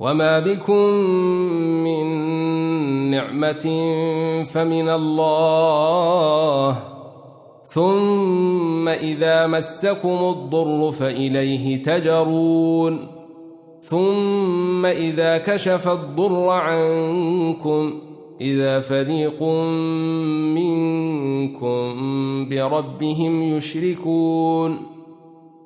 وما بكم من نعمة فمن الله ثم إذا مسكم الضر فإليه تجرون ثم إذا كشف الضر عنكم إذا فريق منكم بربهم يشركون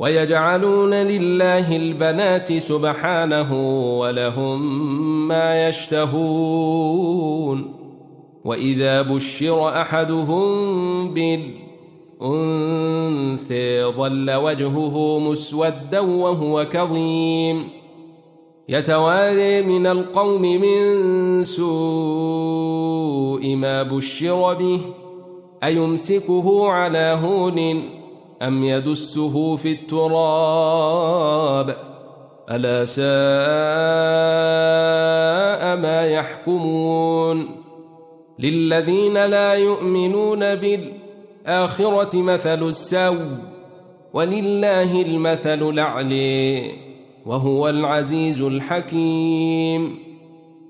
ويجعلون لله البنات سبحانه ولهم ما يشتهون. وإذا بشر أحدهم بالأنثى ظل وجهه مسودا وهو كظيم. يتواري من القوم من سوء ما بشر به أيمسكه على هون أم يدسه في التراب؟ ألا ساء ما يحكمون؟ للذين لا يؤمنون بالآخرة مثل السو ولله المثل الأعلي وهو العزيز الحكيم.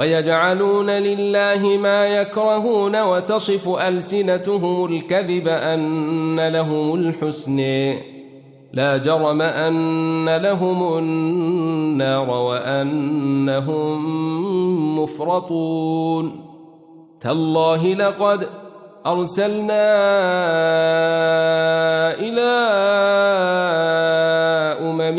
ويجعلون لله ما يكرهون وتصف ألسنتهم الكذب أن لهم الحسن. لا جرم أن لهم النار وأنهم مفرطون. تالله لقد أرسلنا إلى أمم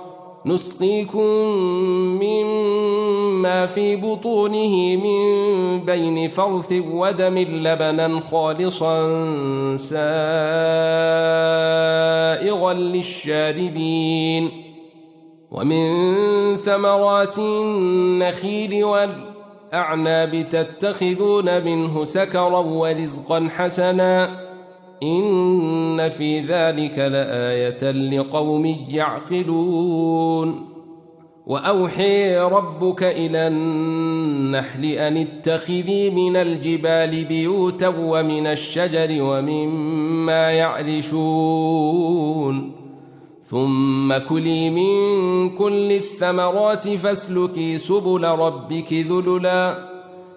نسقيكم مما في بطونه من بين فرث ودم لبنا خالصا سائغا للشاربين ومن ثمرات النخيل والأعناب تتخذون منه سكرا ورزقا حسنا إن في ذلك لآية لقوم يعقلون. وأوحي ربك إلى النحل أن اتخذي من الجبال بيوتا ومن الشجر ومما يعرشون. ثم كلي من كل الثمرات فاسلكي سبل ربك ذللا.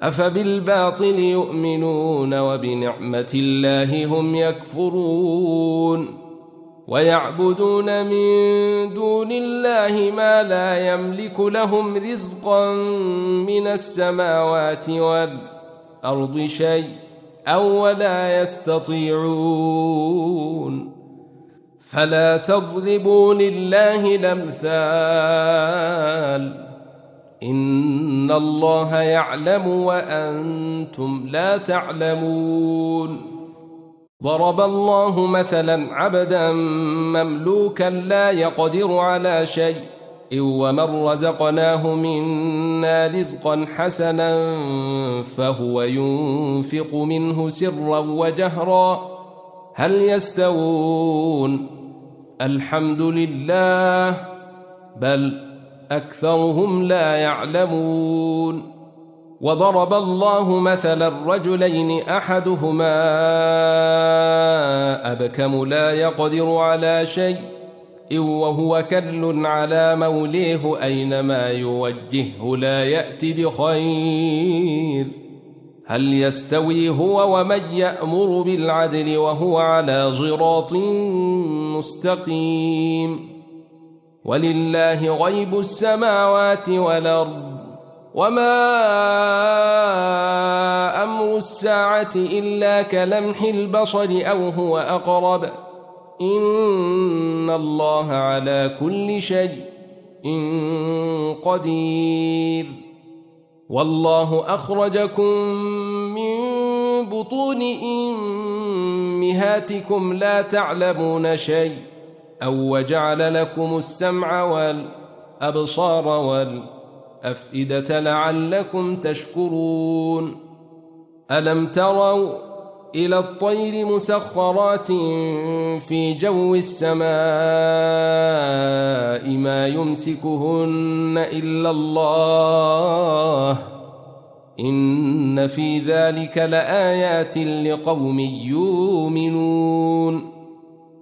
أفبالباطل يؤمنون وبنعمة الله هم يكفرون ويعبدون من دون الله ما لا يملك لهم رزقا من السماوات والأرض شيء أو ولا يستطيعون فلا تضربوا لله الأمثال ان الله يعلم وأنتم لا تعلمون. ضرب الله مثلا عبدا مملوكا لا يقدر على شيء. ومن رزقناه منا رزقا حسنا فهو ينفق منه سرا وجهرا. هل يستوون؟ الحمد لله. بل أكثرهم لا يعلمون وضرب الله مثلا الرجلين أحدهما أبكم لا يقدر على شيء وهو كل على موليه أينما يوجهه لا يأتي بخير. هل يستوي هو ومن يأمر بالعدل وهو على صراط مستقيم؟ ولله غيب السماوات والأرض وما أمر الساعة إلا كلمح البصر أو هو أقرب إن الله على كل شيء قدير والله أخرجكم من بطون إمهاتكم لا تعلمون شيء أو وجعل لكم السمع والأبصار والأفئدة لعلكم تشكرون. ألم تروا إلى الطير مسخرات في جو السماء ما يمسكهن إلا الله؟ إن في ذلك لآيات لقوم يؤمنون.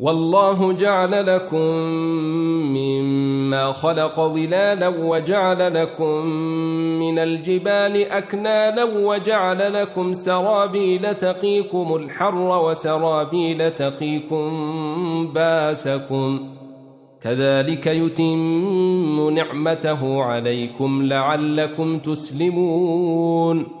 والله جعل لكم مما خلق ظلالا وجعل لكم من الجبال أكنالا وجعل لكم سرابيل تقيكم الحر وسرابيل تقيكم باسكم كذلك يتم نعمته عليكم لعلكم تسلمون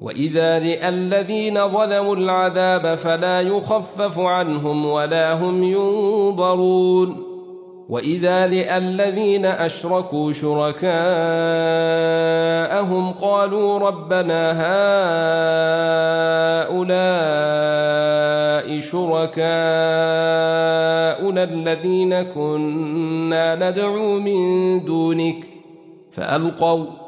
وإذا رئ الذين ظلموا العذاب فلا يخفف عنهم ولا هم ينظرون وإذا لأى الذين أشركوا شركاءهم قالوا ربنا هؤلاء شركاؤنا الذين كنا ندعو من دونك فألقوا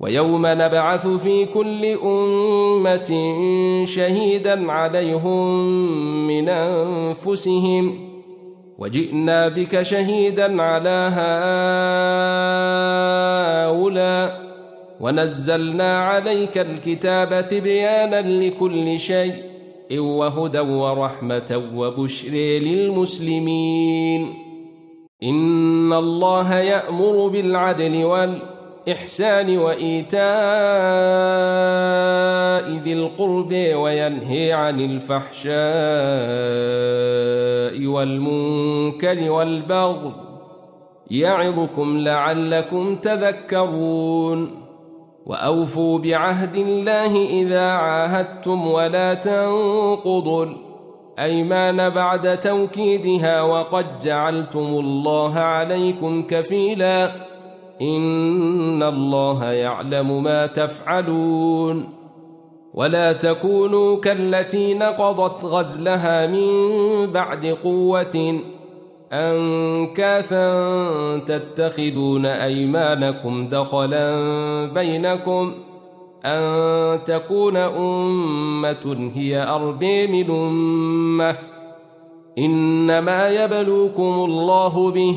ويوم نبعث في كل أمة شهيدا عليهم من أنفسهم. وجئنا بك شهيدا على هؤلاء. ونزلنا عليك الكتاب تبيانا لكل شيء وهدى ورحمة وبشر للمسلمين. إن الله يأمر بالعدل والإحسان وإيتاء ذي القرب وينهي عن الفحشاء والمنكر والبغي يعظكم لعلكم تذكرون وأوفوا بعهد الله إذا عاهدتم ولا تنقضوا الأيمان بعد توكيدها وقد جعلتم الله عليكم كفيلا إن الله يعلم ما تفعلون ولا تكونوا كالتي نقضت غزلها من بعد قوة أنكاثا تتخذون أيمانكم دخلا بينكم أن تكون أمة هي أربي من أمة إنما يبلوكم الله به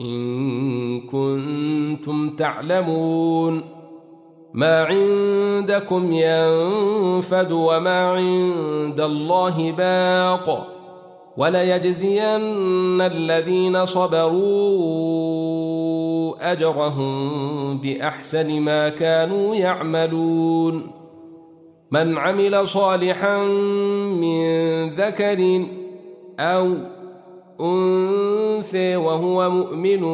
إن كنتم تعلمون ما عندكم ينفد وما عند الله باق وليجزين الذين صبروا أجرهم بأحسن ما كانوا يعملون من عمل صالحا من ذكر أو أنثى وهو مؤمن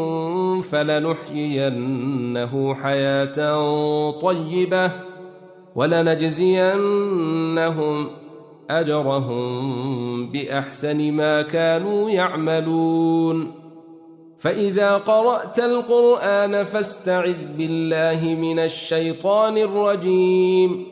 فلنحيينه حياة طيبة ولنجزينهم أجرهم بأحسن ما كانوا يعملون. فإذا قرأت القرآن فاستعذ بالله من الشيطان الرجيم.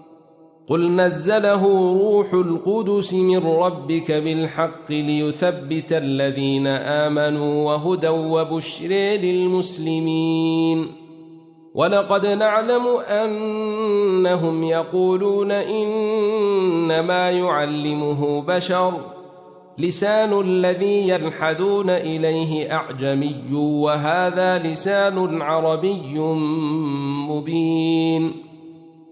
قل نزله روح القدس من ربك بالحق ليثبت الذين آمنوا وهدى وبشر للمسلمين ولقد نعلم أنهم يقولون إنما يعلمه بشر لسان الذي يلحدون إليه أعجمي وهذا لسان عربي مبين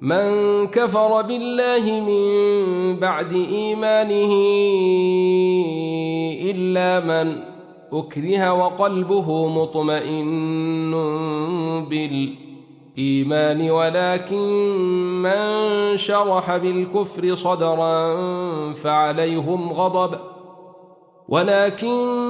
من كفر بالله من بعد إيمانه إلا من أكره وقلبه مطمئن بالإيمان ولكن من شرح بالكفر صدرا فعليهم غضب ولكن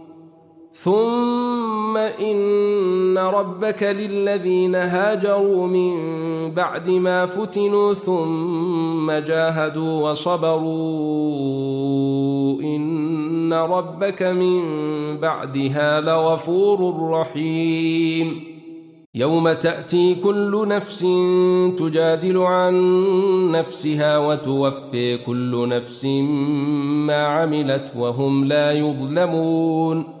ثم إن ربك للذين هاجروا من بعد ما فتنوا ثم جاهدوا وصبروا إن ربك من بعدها لغفور رحيم يوم تأتي كل نفس تجادل عن نفسها وتوفي كل نفس ما عملت وهم لا يظلمون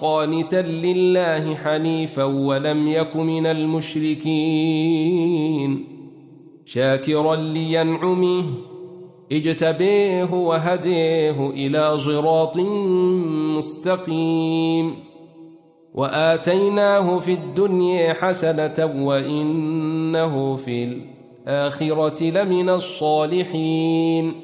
قانتا لله حنيفا ولم يك من المشركين. شاكرا لينعمه اجتبيه وهديه إلى صراط مستقيم. وآتيناه في الدنيا حسنة وإنه في الآخرة لمن الصالحين.